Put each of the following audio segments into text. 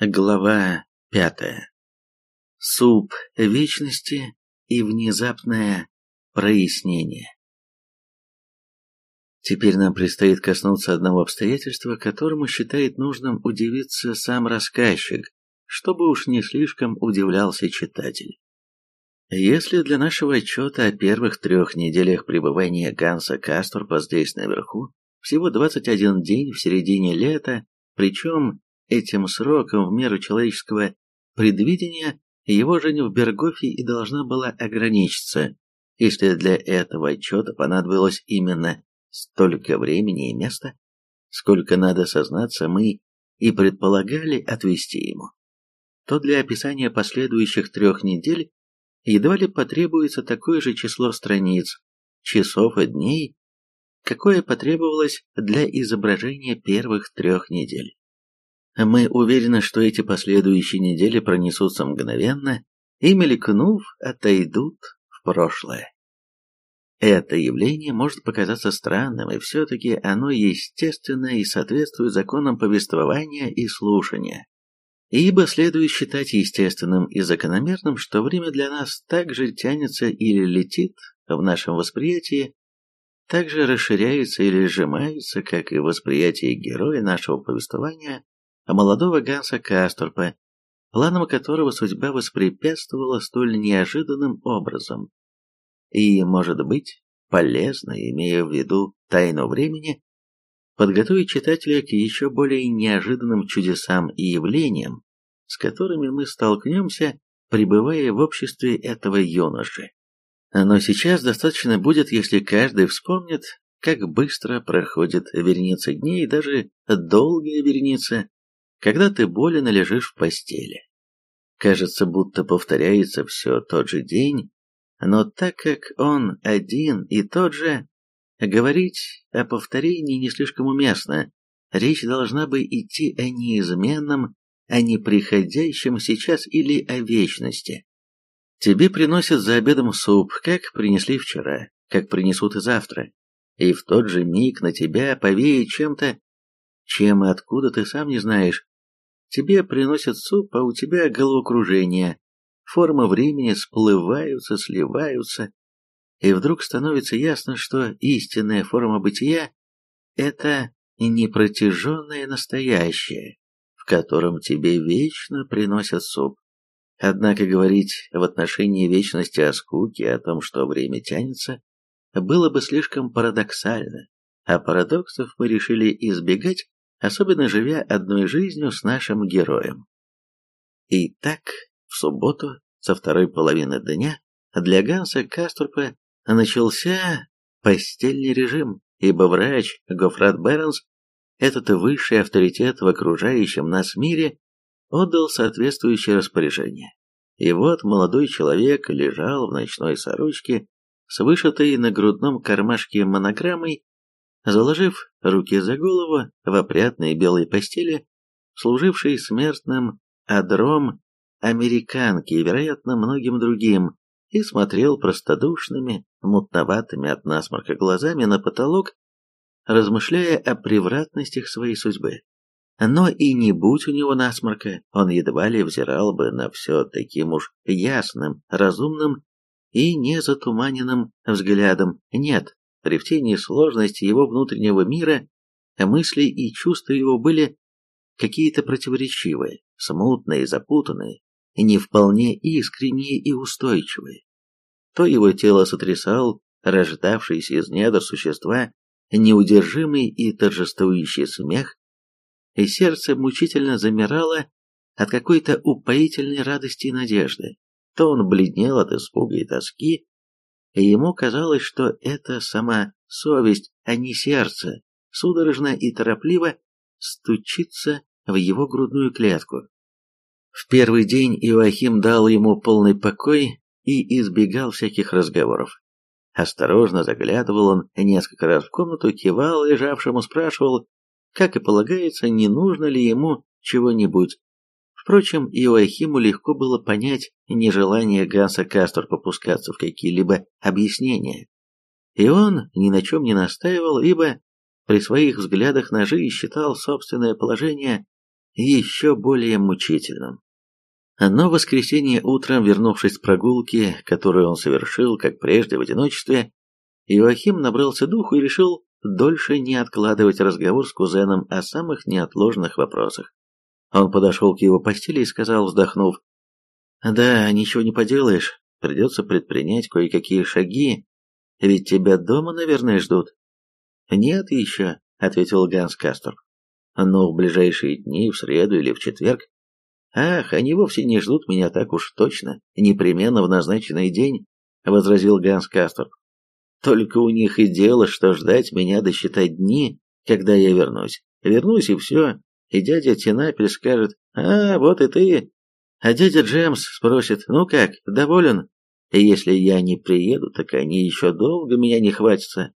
Глава пятая. Суп вечности и внезапное прояснение. Теперь нам предстоит коснуться одного обстоятельства, которому считает нужным удивиться сам рассказчик, чтобы уж не слишком удивлялся читатель. Если для нашего отчета о первых трех неделях пребывания Ганса Касторпа здесь наверху всего 21 день в середине лета, причем Этим сроком в меру человеческого предвидения его жизнь в Бергофе и должна была ограничиться, если для этого отчета понадобилось именно столько времени и места, сколько, надо сознаться, мы и предполагали отвести ему, то для описания последующих трех недель едва ли потребуется такое же число страниц, часов и дней, какое потребовалось для изображения первых трех недель. Мы уверены, что эти последующие недели пронесутся мгновенно и, мелькнув, отойдут в прошлое. Это явление может показаться странным, и все-таки оно естественно и соответствует законам повествования и слушания. Ибо следует считать естественным и закономерным, что время для нас также тянется или летит в нашем восприятии, также расширяется или сжимается, как и восприятие героя нашего повествования а молодого Ганса Касторпа, планам которого судьба воспрепятствовала столь неожиданным образом. И, может быть, полезно, имея в виду тайну времени, подготовить читателя к еще более неожиданным чудесам и явлениям, с которыми мы столкнемся, пребывая в обществе этого юноши. Но сейчас достаточно будет, если каждый вспомнит, как быстро проходит вереница дней, даже долгая вереница, когда ты болен и лежишь в постели. Кажется, будто повторяется все тот же день, но так как он один и тот же, говорить о повторении не слишком уместно. Речь должна бы идти о неизменном, о неприходящем сейчас или о вечности. Тебе приносят за обедом суп, как принесли вчера, как принесут и завтра. И в тот же миг на тебя повеет чем-то, чем и откуда ты сам не знаешь, Тебе приносят суп, а у тебя головокружение. Формы времени сплываются, сливаются. И вдруг становится ясно, что истинная форма бытия – это непротяженное настоящее, в котором тебе вечно приносят суп. Однако говорить в отношении вечности о скуке, о том, что время тянется, было бы слишком парадоксально, а парадоксов мы решили избегать особенно живя одной жизнью с нашим героем. И так, в субботу, со второй половины дня, для Ганса Каструпа начался постельный режим, ибо врач Гофрат Бернс, этот высший авторитет в окружающем нас мире, отдал соответствующее распоряжение. И вот молодой человек лежал в ночной сорочке с вышитой на грудном кармашке монограммой заложив руки за голову в опрятной белой постели, служившей смертным адром американки и, вероятно, многим другим, и смотрел простодушными, мутноватыми от насморка глазами на потолок, размышляя о превратностях своей судьбы. Но и не будь у него насморка, он едва ли взирал бы на все таким уж ясным, разумным и незатуманенным взглядом. Нет, Рефтение сложности его внутреннего мира, мысли и чувства его были какие-то противоречивые, смутные, запутанные, не вполне искренние и устойчивые. То его тело сотрясал рождавшийся из недр существа неудержимый и торжествующий смех, и сердце мучительно замирало от какой-то упоительной радости и надежды. То он бледнел от испуга и тоски, и ему казалось, что это сама совесть, а не сердце, судорожно и торопливо стучится в его грудную клетку. В первый день Иоахим дал ему полный покой и избегал всяких разговоров. Осторожно заглядывал он несколько раз в комнату, кивал лежавшему, спрашивал, как и полагается, не нужно ли ему чего-нибудь, Впрочем, Иоахиму легко было понять нежелание Ганса Кастор попускаться в какие-либо объяснения. И он ни на чем не настаивал, ибо при своих взглядах на жизнь считал собственное положение еще более мучительным. Но в воскресенье утром, вернувшись с прогулки, которую он совершил, как прежде, в одиночестве, Иоахим набрался духу и решил дольше не откладывать разговор с кузеном о самых неотложных вопросах. Он подошел к его постели и сказал, вздохнув, «Да, ничего не поделаешь, придется предпринять кое-какие шаги, ведь тебя дома, наверное, ждут». «Нет еще», — ответил Ганс Кастер. «Но в ближайшие дни, в среду или в четверг, «Ах, они вовсе не ждут меня так уж точно, непременно в назначенный день», — возразил Ганс Кастер. «Только у них и дело, что ждать меня досчитать дни, когда я вернусь. Вернусь и все, и дядя Тинапель скажет, «А, вот и ты». А дядя Джемс спросит, «Ну как, доволен?» Если я не приеду, так они еще долго меня не хватятся.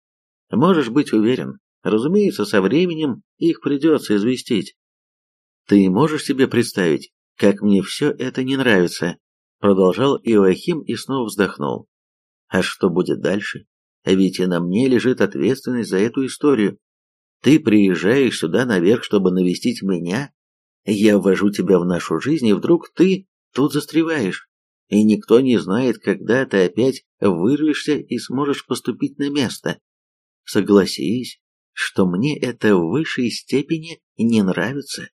Можешь быть уверен, разумеется, со временем их придется известить. Ты можешь себе представить, как мне все это не нравится, продолжал Иоахим и снова вздохнул. А что будет дальше? Ведь и на мне лежит ответственность за эту историю. Ты приезжаешь сюда наверх, чтобы навестить меня, я ввожу тебя в нашу жизнь, и вдруг ты тут застреваешь, и никто не знает, когда ты опять вырвешься и сможешь поступить на место. Согласись, что мне это в высшей степени не нравится.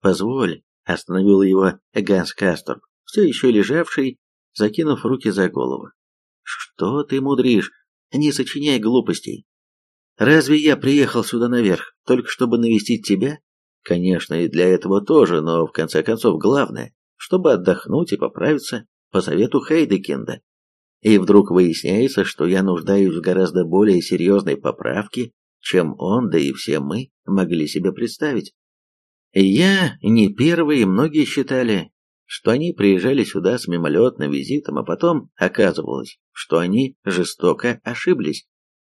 Позволь, Остановил его Ганс Кастор, все еще лежавший, закинув руки за голову. «Что ты мудришь? Не сочиняй глупостей. Разве я приехал сюда наверх, только чтобы навестить тебя? Конечно, и для этого тоже, но в конце концов главное, чтобы отдохнуть и поправиться по совету Хейдекинда. И вдруг выясняется, что я нуждаюсь в гораздо более серьезной поправке, чем он, да и все мы могли себе представить. Я не первый, и многие считали, что они приезжали сюда с мимолетным визитом, а потом оказывалось, что они жестоко ошиблись.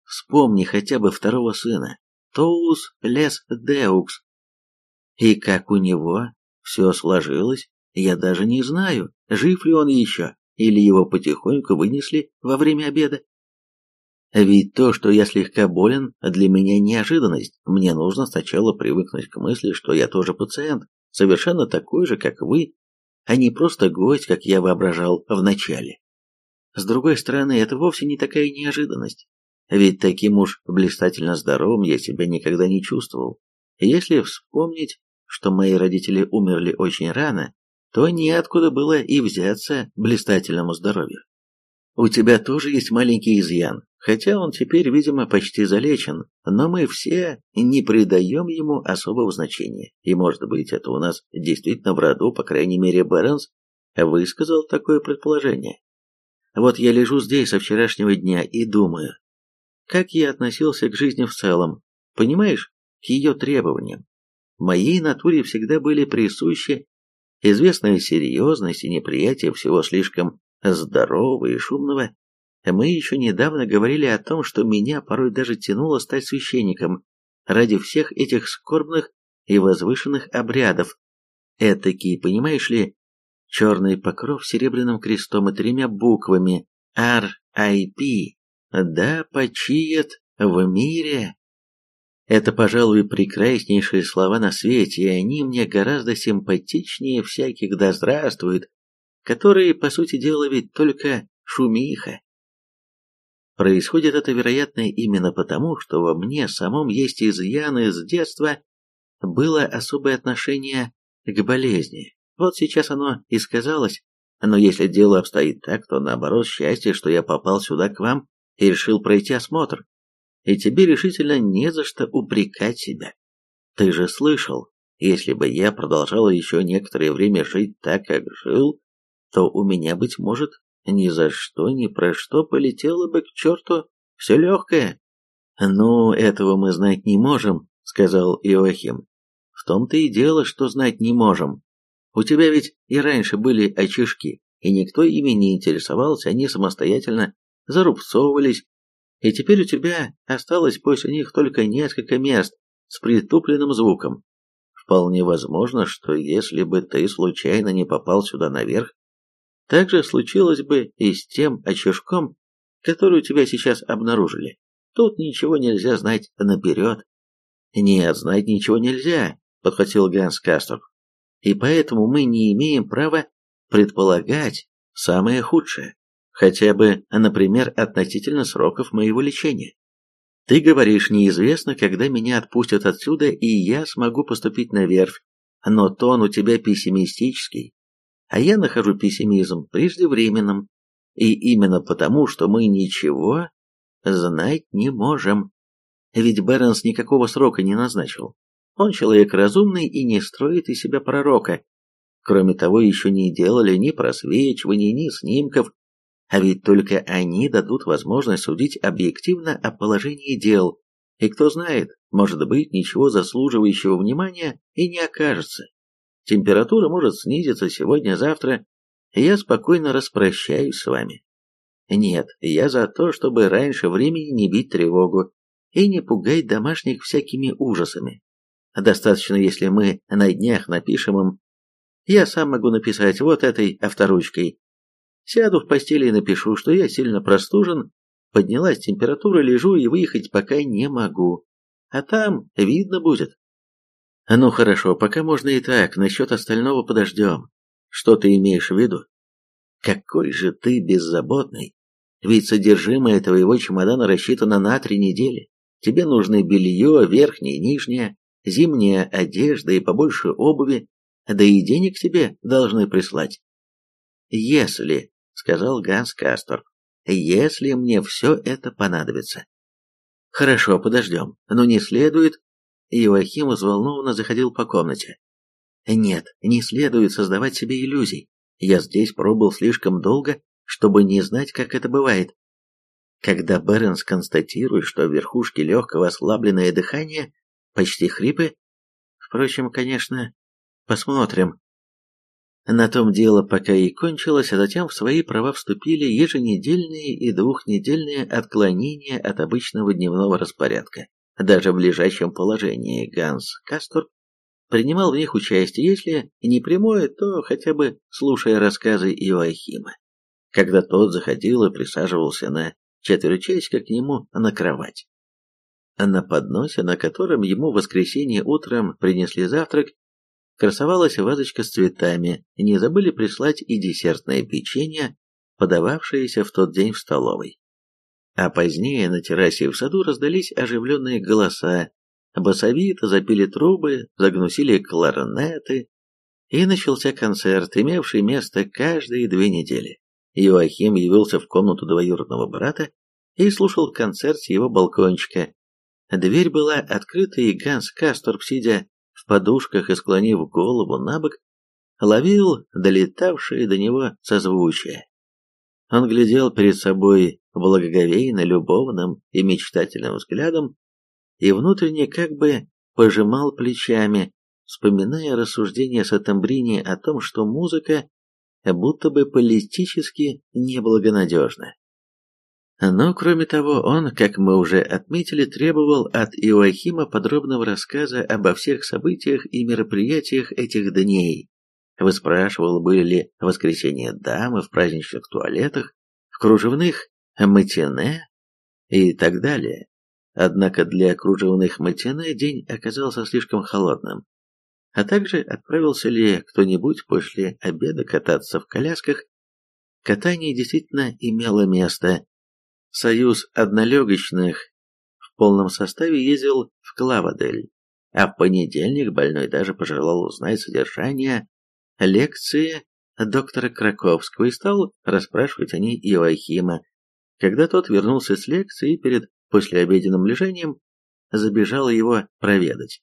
Вспомни хотя бы второго сына, Тоус Лес Деукс. И как у него все сложилось, я даже не знаю, жив ли он еще, или его потихоньку вынесли во время обеда. Ведь то, что я слегка болен, для меня неожиданность. Мне нужно сначала привыкнуть к мысли, что я тоже пациент, совершенно такой же, как вы, а не просто гость, как я воображал вначале. С другой стороны, это вовсе не такая неожиданность. Ведь таким уж блистательно здоровым я себя никогда не чувствовал. Если вспомнить, что мои родители умерли очень рано, то неоткуда было и взяться блистательному здоровью. У тебя тоже есть маленький изъян, хотя он теперь, видимо, почти залечен, но мы все не придаем ему особого значения, и, может быть, это у нас действительно в роду, по крайней мере, Бернс высказал такое предположение. Вот я лежу здесь со вчерашнего дня и думаю, как я относился к жизни в целом, понимаешь, к ее требованиям. Моей натуре всегда были присущи известная серьезность и неприятие всего слишком здорового и шумного, мы еще недавно говорили о том, что меня порой даже тянуло стать священником ради всех этих скорбных и возвышенных обрядов. Этакий, понимаешь ли, черный покров с серебряным крестом и тремя буквами R.I.P. Да почиет в мире. Это, пожалуй, прекраснейшие слова на свете, и они мне гораздо симпатичнее всяких «да здравствует», которые, по сути дела, ведь только шумиха. Происходит это, вероятно, именно потому, что во мне самом есть изъяны с детства, было особое отношение к болезни. Вот сейчас оно и сказалось. Но если дело обстоит так, то наоборот счастье, что я попал сюда к вам и решил пройти осмотр. И тебе решительно не за что упрекать себя. Ты же слышал, если бы я продолжал еще некоторое время жить так, как жил, то у меня, быть может, ни за что, ни про что полетело бы к черту все легкое. «Ну, этого мы знать не можем», — сказал Иоахим. «В том-то и дело, что знать не можем. У тебя ведь и раньше были очишки, и никто ими не интересовался, они самостоятельно зарубцовывались, и теперь у тебя осталось после них только несколько мест с притупленным звуком. Вполне возможно, что если бы ты случайно не попал сюда наверх, так же случилось бы и с тем очишком, который у тебя сейчас обнаружили. Тут ничего нельзя знать наперед. Нет, знать ничего нельзя, подхватил Ганс Кастер. и поэтому мы не имеем права предполагать самое худшее, хотя бы, например, относительно сроков моего лечения. Ты говоришь, неизвестно, когда меня отпустят отсюда, и я смогу поступить на верфь, но тон у тебя пессимистический, а я нахожу пессимизм преждевременным, и именно потому, что мы ничего знать не можем. Ведь Бернс никакого срока не назначил. Он человек разумный и не строит из себя пророка. Кроме того, еще не делали ни просвечиваний, ни снимков, а ведь только они дадут возможность судить объективно о положении дел, и кто знает, может быть, ничего заслуживающего внимания и не окажется. Температура может снизиться сегодня-завтра, и я спокойно распрощаюсь с вами. Нет, я за то, чтобы раньше времени не бить тревогу и не пугать домашних всякими ужасами. Достаточно, если мы на днях напишем им. Я сам могу написать вот этой авторучкой. Сяду в постели и напишу, что я сильно простужен, поднялась температура, лежу и выехать пока не могу. А там видно будет. Ну хорошо, пока можно и так, насчет остального подождем. Что ты имеешь в виду? Какой же ты беззаботный. Ведь содержимое твоего чемодана рассчитано на три недели. Тебе нужны белье, верхнее, нижнее, зимняя одежда и побольше обуви, да и денег тебе должны прислать. Если, сказал Ганс Кастор, если мне все это понадобится. Хорошо, подождем, но не следует... Иоахим взволнованно заходил по комнате. Нет, не следует создавать себе иллюзий. Я здесь пробыл слишком долго, чтобы не знать, как это бывает. Когда Бернс констатирует, что в верхушке легкого ослабленное дыхание, почти хрипы, впрочем, конечно, посмотрим. На том дело пока и кончилось, а затем в свои права вступили еженедельные и двухнедельные отклонения от обычного дневного распорядка. Даже в лежащем положении Ганс Кастор принимал в них участие, если не прямое, то хотя бы слушая рассказы Иоахима. Когда тот заходил и присаживался на четверть часика к нему на кровать. На подносе, на котором ему в воскресенье утром принесли завтрак, красовалась вазочка с цветами, не забыли прислать и десертное печенье, подававшееся в тот день в столовой. А позднее на террасе в саду раздались оживленные голоса, басовито запили трубы, загнусили кларнеты, и начался концерт, имевший место каждые две недели. Иоахим явился в комнату двоюродного брата и слушал концерт с его балкончика. Дверь была открыта, и Ганс Касторп, сидя в подушках и склонив голову на бок, ловил долетавшие до него созвучия. Он глядел перед собой благоговейно, любовным и мечтательным взглядом и внутренне как бы пожимал плечами, вспоминая рассуждения Сатамбрини о том, что музыка будто бы политически неблагонадежна. Но, кроме того, он, как мы уже отметили, требовал от Иоахима подробного рассказа обо всех событиях и мероприятиях этих дней. Выспрашивал, были ли воскресенье дамы в праздничных туалетах, в кружевных матине и так далее. Однако для кружевных матине день оказался слишком холодным. А также отправился ли кто-нибудь после обеда кататься в колясках. Катание действительно имело место, Союз однолегочных в полном составе ездил в Клавадель, а в понедельник больной даже пожелал узнать содержание лекции доктора Краковского и стал расспрашивать о ней Иоахима. Когда тот вернулся с лекции перед послеобеденным лежанием, забежал его проведать.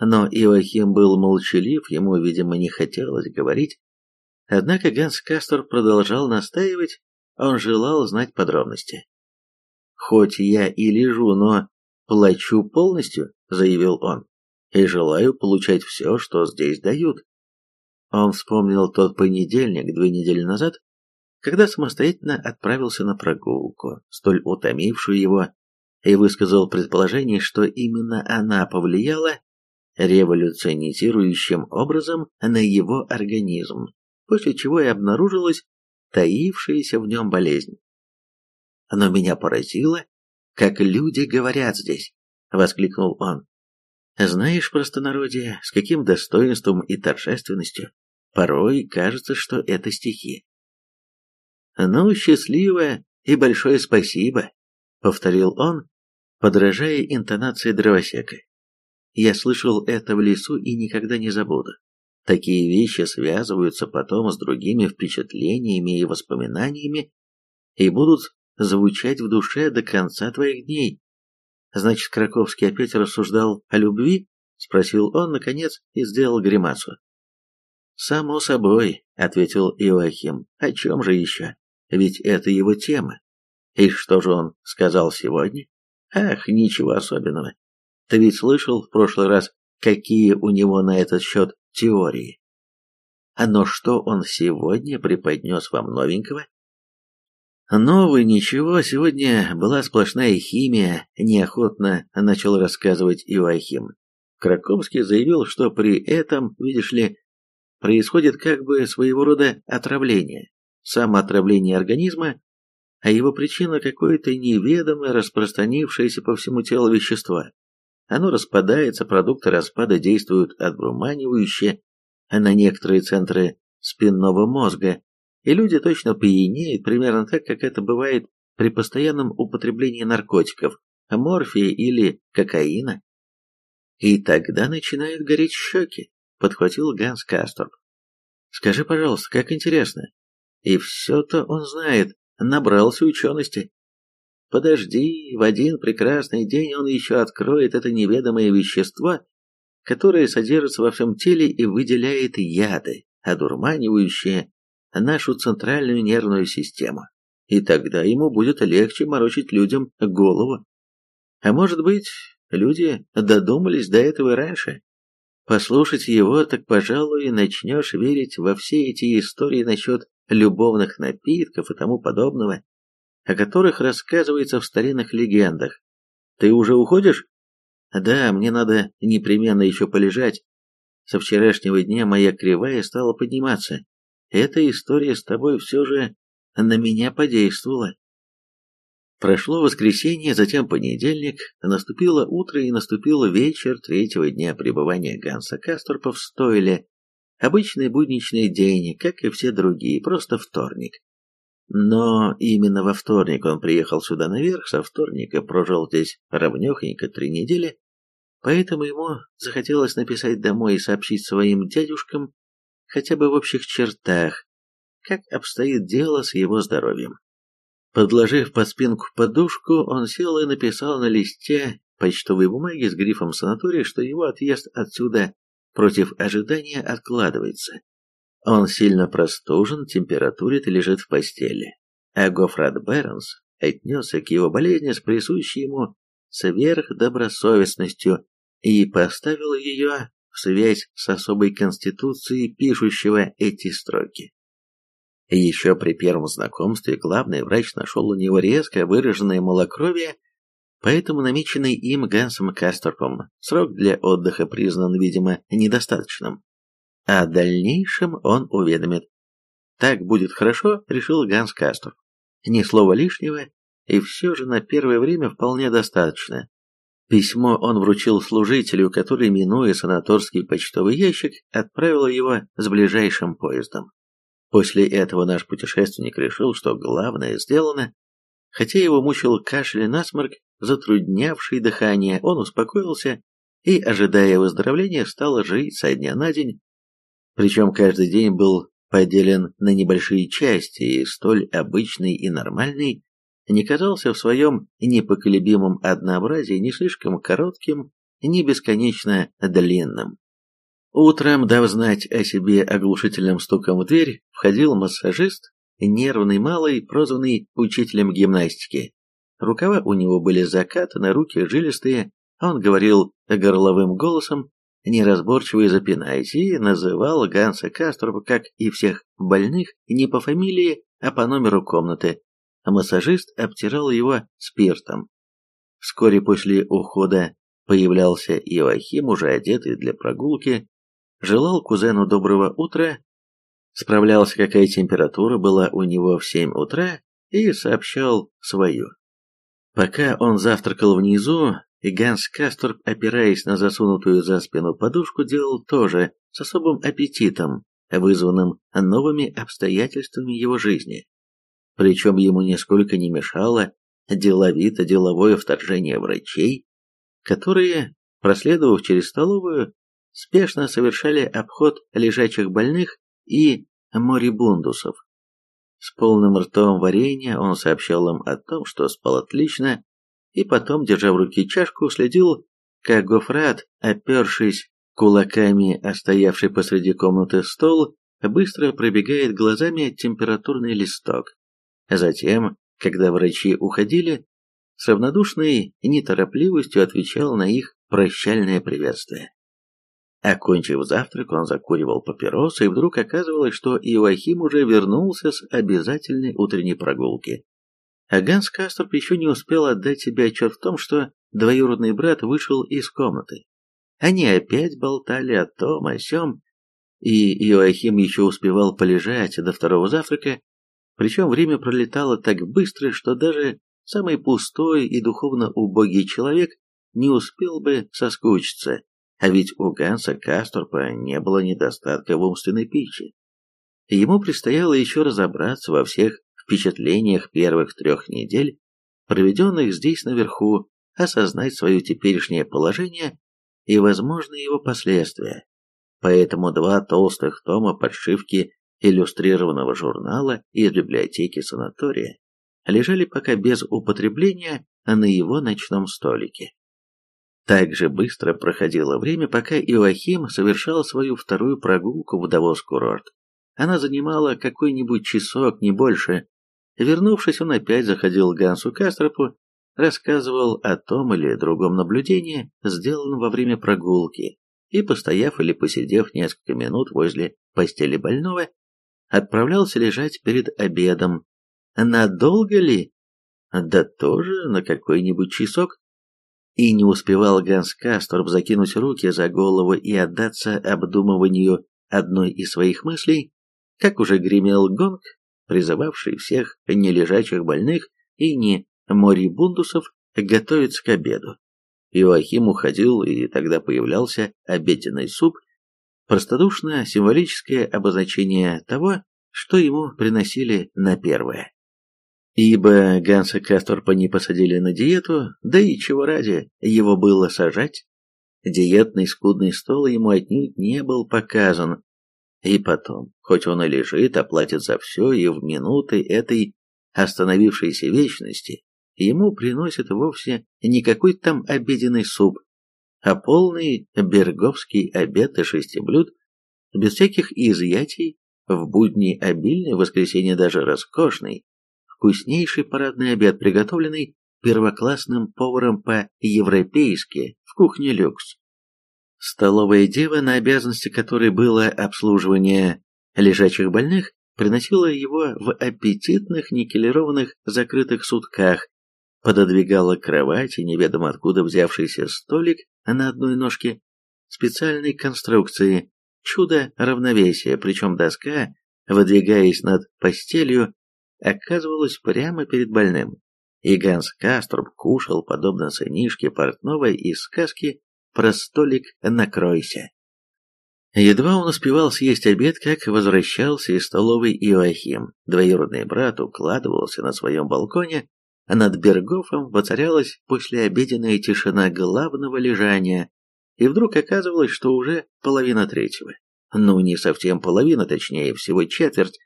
Но Иоахим был молчалив, ему, видимо, не хотелось говорить. Однако Ганс Кастор продолжал настаивать, он желал знать подробности. «Хоть я и лежу, но плачу полностью», — заявил он, — «и желаю получать все, что здесь дают». Он вспомнил тот понедельник две недели назад, когда самостоятельно отправился на прогулку, столь утомившую его, и высказал предположение, что именно она повлияла революционизирующим образом на его организм, после чего и обнаружилась таившаяся в нем болезнь. Но меня поразило, как люди говорят здесь, воскликнул он. Знаешь, простонародье, с каким достоинством и торжественностью порой кажется, что это стихи. «Ну, счастливо и большое спасибо», — повторил он, подражая интонации дровосека. «Я слышал это в лесу и никогда не забуду. Такие вещи связываются потом с другими впечатлениями и воспоминаниями и будут звучать в душе до конца твоих дней. Значит, Краковский опять рассуждал о любви? Спросил он, наконец, и сделал гримасу. «Само собой», — ответил Иоахим, — «о чем же еще? Ведь это его тема. И что же он сказал сегодня? Ах, ничего особенного. Ты ведь слышал в прошлый раз, какие у него на этот счет теории? Но что он сегодня преподнес вам новенького? Новый ничего, сегодня была сплошная химия, неохотно начал рассказывать Иоахим. Краковский заявил, что при этом, видишь ли, происходит как бы своего рода отравление, самоотравление организма, а его причина какое-то неведомое, распространившееся по всему телу вещество. Оно распадается, продукты распада действуют одурманивающе на некоторые центры спинного мозга, и люди точно пьянеют, примерно так, как это бывает при постоянном употреблении наркотиков, морфия или кокаина. И тогда начинают гореть щеки, подхватил Ганс Касторп. Скажи, пожалуйста, как интересно. И все-то он знает, набрался учености. Подожди, в один прекрасный день он еще откроет это неведомое вещество, которое содержится во всем теле и выделяет яды, одурманивающие нашу центральную нервную систему, и тогда ему будет легче морочить людям голову. А может быть, люди додумались до этого раньше? Послушать его, так, пожалуй, начнешь верить во все эти истории насчет любовных напитков и тому подобного, о которых рассказывается в старинных легендах. Ты уже уходишь? Да, мне надо непременно еще полежать. Со вчерашнего дня моя кривая стала подниматься эта история с тобой все же на меня подействовала. Прошло воскресенье, затем понедельник, наступило утро и наступил вечер третьего дня пребывания Ганса Касторпа в стойле. Обычный будничный день, как и все другие, просто вторник. Но именно во вторник он приехал сюда наверх, со вторника прожил здесь ровнёхонько три недели, поэтому ему захотелось написать домой и сообщить своим дядюшкам, хотя бы в общих чертах, как обстоит дело с его здоровьем. Подложив под спинку подушку, он сел и написал на листе почтовой бумаги с грифом санатория, что его отъезд отсюда против ожидания откладывается. Он сильно простужен, температурит и лежит в постели. А Гофрат Бернс отнесся к его болезни с присущей ему сверхдобросовестностью и поставил ее в связь с особой конституцией пишущего эти строки. Еще при первом знакомстве главный врач нашел у него резко выраженное малокровие, поэтому намеченный им Гансом Касторпом срок для отдыха признан, видимо, недостаточным. О дальнейшем он уведомит. Так будет хорошо, решил Ганс Касторп. Ни слова лишнего, и все же на первое время вполне достаточно. Письмо он вручил служителю, который, минуя санаторский почтовый ящик, отправил его с ближайшим поездом. После этого наш путешественник решил, что главное сделано. Хотя его мучил кашель и насморк, затруднявший дыхание, он успокоился и, ожидая выздоровления, стал жить со дня на день. Причем каждый день был поделен на небольшие части, и столь обычный и нормальный, не казался в своем непоколебимом однообразии ни слишком коротким, ни бесконечно длинным. Утром, дав знать о себе оглушительным стуком в дверь, входил массажист, нервный малый, прозванный учителем гимнастики. Рукава у него были закатаны, руки жилистые, он говорил горловым голосом, неразборчиво и запинаясь, и называл Ганса Кастрова, как и всех больных, не по фамилии, а по номеру комнаты, а массажист обтирал его спиртом. Вскоре после ухода появлялся Иоахим, уже одетый для прогулки, желал кузену доброго утра, справлялся, какая температура была у него в семь утра, и сообщал свою. Пока он завтракал внизу, Ганс Касторп, опираясь на засунутую за спину подушку, делал то же с особым аппетитом, вызванным новыми обстоятельствами его жизни. Причем ему нисколько не мешало деловито-деловое вторжение врачей, которые, проследовав через столовую, спешно совершали обход лежачих больных и морибундусов. С полным ртом варенья он сообщал им о том, что спал отлично, и потом, держа в руке чашку, следил, как Гофрат, опершись кулаками о стоявший посреди комнаты стол, быстро пробегает глазами температурный листок. Затем, когда врачи уходили, с равнодушной неторопливостью отвечал на их прощальное приветствие. Окончив завтрак, он закуривал папиросы, и вдруг оказывалось, что Иоахим уже вернулся с обязательной утренней прогулки. А Ганс Касторп еще не успел отдать себе отчет в том, что двоюродный брат вышел из комнаты. Они опять болтали о том, о сём, и Иоахим еще успевал полежать до второго завтрака, причем время пролетало так быстро, что даже самый пустой и духовно убогий человек не успел бы соскучиться, а ведь у Ганса Касторпа не было недостатка в умственной пище. Ему предстояло еще разобраться во всех впечатлениях первых трех недель, проведенных здесь наверху, осознать свое теперешнее положение и возможные его последствия. Поэтому два толстых тома подшивки иллюстрированного журнала из библиотеки санатория лежали пока без употребления на его ночном столике. Так же быстро проходило время, пока Иоахим совершал свою вторую прогулку в Давос-курорт. Она занимала какой-нибудь часок, не больше. Вернувшись, он опять заходил к Гансу Кастропу, рассказывал о том или другом наблюдении, сделанном во время прогулки, и, постояв или посидев несколько минут возле постели больного, отправлялся лежать перед обедом. Надолго ли? Да тоже на какой-нибудь часок. И не успевал Ганс Касторб закинуть руки за голову и отдаться обдумыванию одной из своих мыслей, как уже гремел гонг, призывавший всех нележачих больных и не морибундусов готовиться к обеду. Иоахим уходил, и тогда появлялся обеденный суп, простодушное символическое обозначение того, что ему приносили на первое. Ибо Ганса Касторпа не посадили на диету, да и чего ради его было сажать. Диетный скудный стол ему отнюдь не был показан. И потом, хоть он и лежит, а платит за все, и в минуты этой остановившейся вечности, ему приносят вовсе не какой-то там обеденный суп, а полный берговский обед и шести блюд, без всяких изъятий, в будни обильный, в воскресенье даже роскошный, вкуснейший парадный обед, приготовленный первоклассным поваром по-европейски в кухне люкс. Столовая дева, на обязанности которой было обслуживание лежачих больных, приносила его в аппетитных никелированных закрытых сутках, пододвигала к кровати неведомо откуда взявшийся столик на одной ножке специальной конструкции, чудо равновесия, причем доска, выдвигаясь над постелью, оказывалась прямо перед больным. И Ганс Каструб кушал, подобно сынишке портновой из сказки про столик «Накройся». Едва он успевал съесть обед, как возвращался из столовой Иоахим. Двоюродный брат укладывался на своем балконе, а над Бергофом воцарялась послеобеденная тишина главного лежания, и вдруг оказывалось, что уже половина третьего. Ну, не совсем половина, точнее, всего четверть,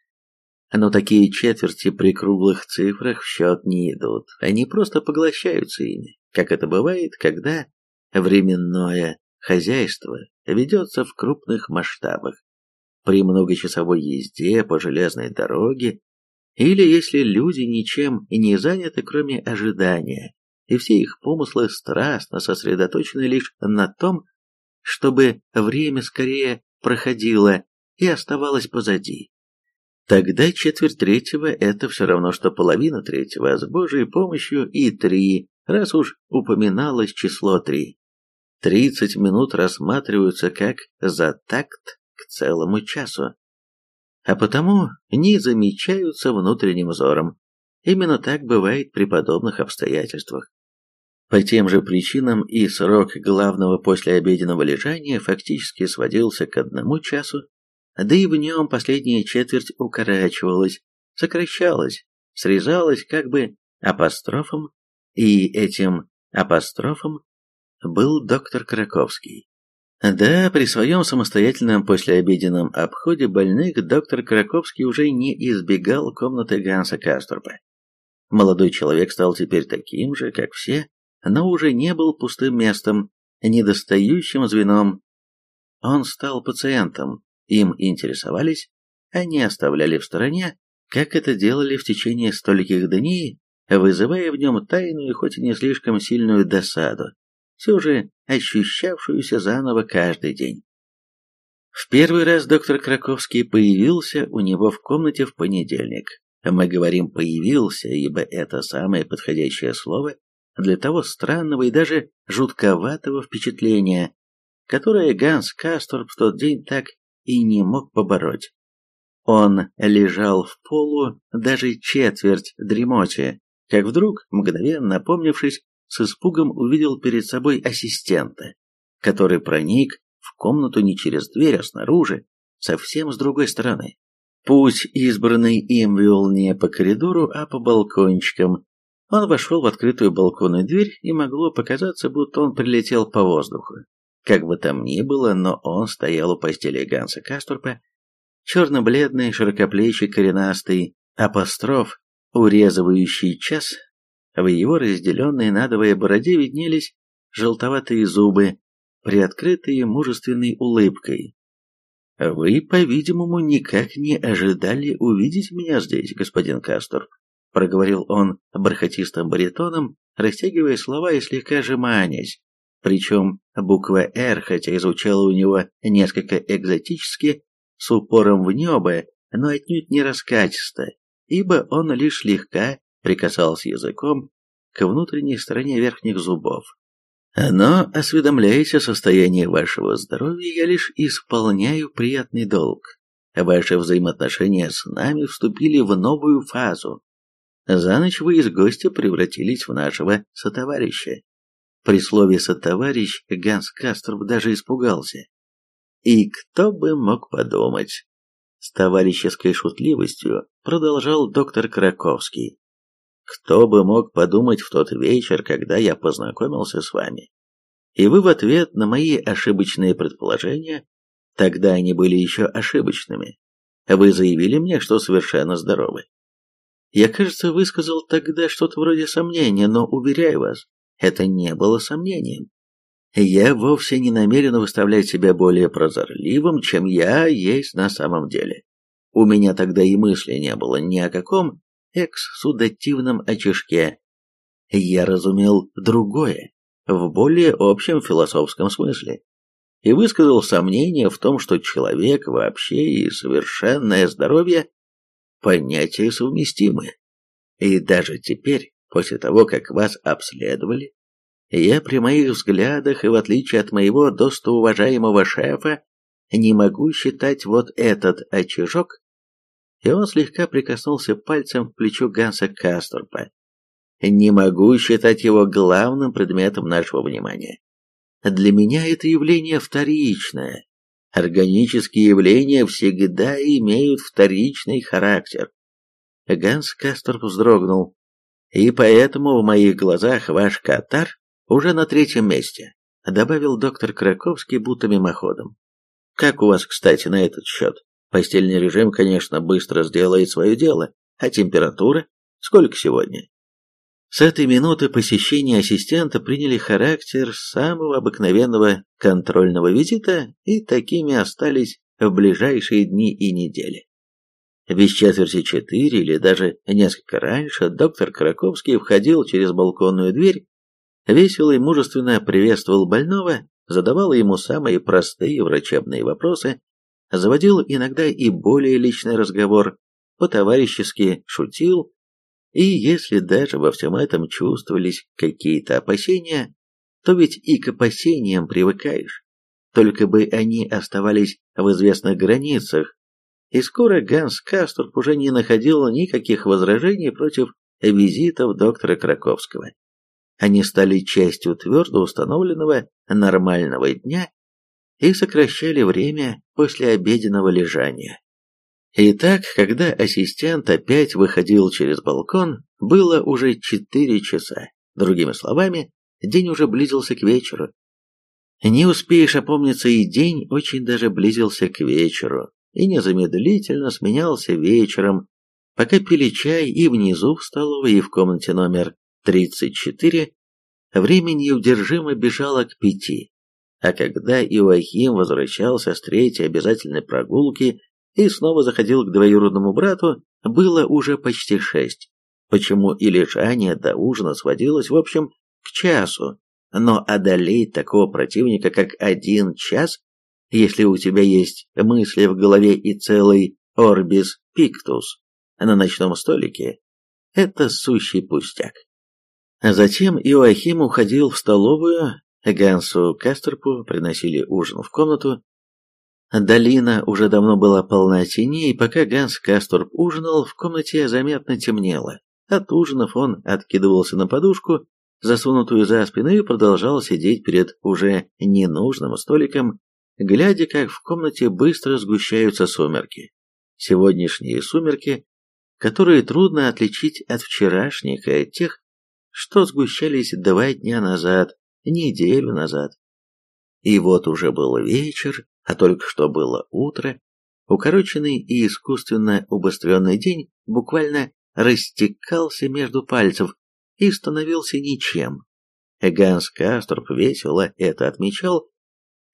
но такие четверти при круглых цифрах в счет не идут, они просто поглощаются ими, как это бывает, когда временное хозяйство ведется в крупных масштабах. При многочасовой езде по железной дороге или если люди ничем не заняты, кроме ожидания, и все их помыслы страстно сосредоточены лишь на том, чтобы время скорее проходило и оставалось позади. Тогда четверть третьего – это все равно, что половина третьего, а с Божьей помощью и три, раз уж упоминалось число три. Тридцать минут рассматриваются как за такт к целому часу, а потому не замечаются внутренним взором. Именно так бывает при подобных обстоятельствах. По тем же причинам и срок главного послеобеденного лежания фактически сводился к одному часу, да и в нем последняя четверть укорачивалась, сокращалась, срезалась как бы апострофом, и этим апострофом был доктор Краковский. Да, при своем самостоятельном послеобеденном обходе больных доктор Краковский уже не избегал комнаты Ганса Касторпа. Молодой человек стал теперь таким же, как все, но уже не был пустым местом, недостающим звеном. Он стал пациентом, им интересовались, они оставляли в стороне, как это делали в течение стольких дней, вызывая в нем тайную, хоть и не слишком сильную досаду, все же ощущавшуюся заново каждый день. В первый раз доктор Краковский появился у него в комнате в понедельник. Мы говорим «появился», ибо это самое подходящее слово для того странного и даже жутковатого впечатления, которое Ганс Касторп в тот день так и не мог побороть. Он лежал в полу даже четверть дремоте, как вдруг, мгновенно напомнившись, с испугом увидел перед собой ассистента, который проник в комнату не через дверь, а снаружи, совсем с другой стороны. Путь, избранный им, вел не по коридору, а по балкончикам. Он вошел в открытую балконную дверь, и могло показаться, будто он прилетел по воздуху. Как бы там ни было, но он стоял у постели Ганса Касторпа, черно-бледный, широкоплечий, коренастый, апостроф, урезывающий час, в его разделенной надвое бороде виднелись желтоватые зубы, приоткрытые мужественной улыбкой. «Вы, по-видимому, никак не ожидали увидеть меня здесь, господин Касторп», проговорил он бархатистым баритоном, растягивая слова и слегка жеманясь. Причем буква «Р», хотя и звучала у него несколько экзотически, с упором в небо, но отнюдь не раскатисто, ибо он лишь слегка прикасался языком к внутренней стороне верхних зубов. Но, осведомляясь о состоянии вашего здоровья, я лишь исполняю приятный долг. Ваши взаимоотношения с нами вступили в новую фазу. За ночь вы из гостя превратились в нашего сотоварища. При слове «сотоварищ» Ганс Кастров даже испугался. И кто бы мог подумать? С товарищеской шутливостью продолжал доктор Краковский. Кто бы мог подумать в тот вечер, когда я познакомился с вами? И вы в ответ на мои ошибочные предположения, тогда они были еще ошибочными, вы заявили мне, что совершенно здоровы. Я, кажется, высказал тогда что-то вроде сомнения, но, уверяю вас, это не было сомнением. Я вовсе не намерен выставлять себя более прозорливым, чем я есть на самом деле. У меня тогда и мысли не было ни о каком экссудативном очишке. Я разумел другое, в более общем философском смысле, и высказал сомнение в том, что человек вообще и совершенное здоровье – понятия совместимы. И даже теперь, после того, как вас обследовали, я при моих взглядах и в отличие от моего достоуважаемого шефа не могу считать вот этот очажок, и он слегка прикоснулся пальцем к плечу Ганса Касторпа. Не могу считать его главным предметом нашего внимания. Для меня это явление вторичное. Органические явления всегда имеют вторичный характер. Ганс Касторп вздрогнул. И поэтому в моих глазах ваш катар уже на третьем месте, добавил доктор Краковский будто мимоходом. Как у вас, кстати, на этот счет? Постельный режим, конечно, быстро сделает свое дело, а температура? Сколько сегодня? С этой минуты посещения ассистента приняли характер самого обыкновенного контрольного визита и такими остались в ближайшие дни и недели. Без четверти четыре или даже несколько раньше доктор Краковский входил через балконную дверь весело и мужественно приветствовал больного, задавал ему самые простые врачебные вопросы, заводил иногда и более личный разговор, по-товарищески шутил, и если даже во всем этом чувствовались какие-то опасения, то ведь и к опасениям привыкаешь, только бы они оставались в известных границах, и скоро Ганс Касторп уже не находил никаких возражений против визитов доктора Краковского. они стали частью твердо установленного нормального дня и сокращали время после обеденного лежания. Итак, когда ассистент опять выходил через балкон, было уже четыре часа. Другими словами, день уже близился к вечеру. Не успеешь опомниться, и день очень даже близился к вечеру, и незамедлительно сменялся вечером, пока пили чай и внизу в столовой, и в комнате номер 34, время неудержимо бежало к пяти. А когда Иоахим возвращался с третьей обязательной прогулки и снова заходил к двоюродному брату, было уже почти шесть, почему и лежание до ужина сводилось, в общем, к часу. Но одолеть такого противника, как один час, если у тебя есть мысли в голове и целый орбис пиктус на ночном столике, это сущий пустяк. Затем Иоахим уходил в столовую, Гансу Кастерпу приносили ужин в комнату, Долина уже давно была полна теней, и пока Ганс Касторп ужинал, в комнате заметно темнело. От ужинов он откидывался на подушку, засунутую за спину, и продолжал сидеть перед уже ненужным столиком, глядя, как в комнате быстро сгущаются сумерки. Сегодняшние сумерки, которые трудно отличить от вчерашних и от тех, что сгущались два дня назад, неделю назад. И вот уже был вечер, а только что было утро, укороченный и искусственно убыстренный день буквально растекался между пальцев и становился ничем. Ганс Касторп весело это отмечал,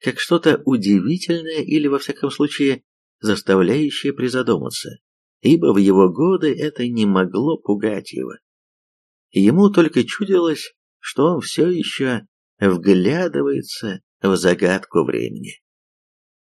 как что-то удивительное или, во всяком случае, заставляющее призадуматься, ибо в его годы это не могло пугать его. Ему только чудилось, что он все еще вглядывается в загадку времени.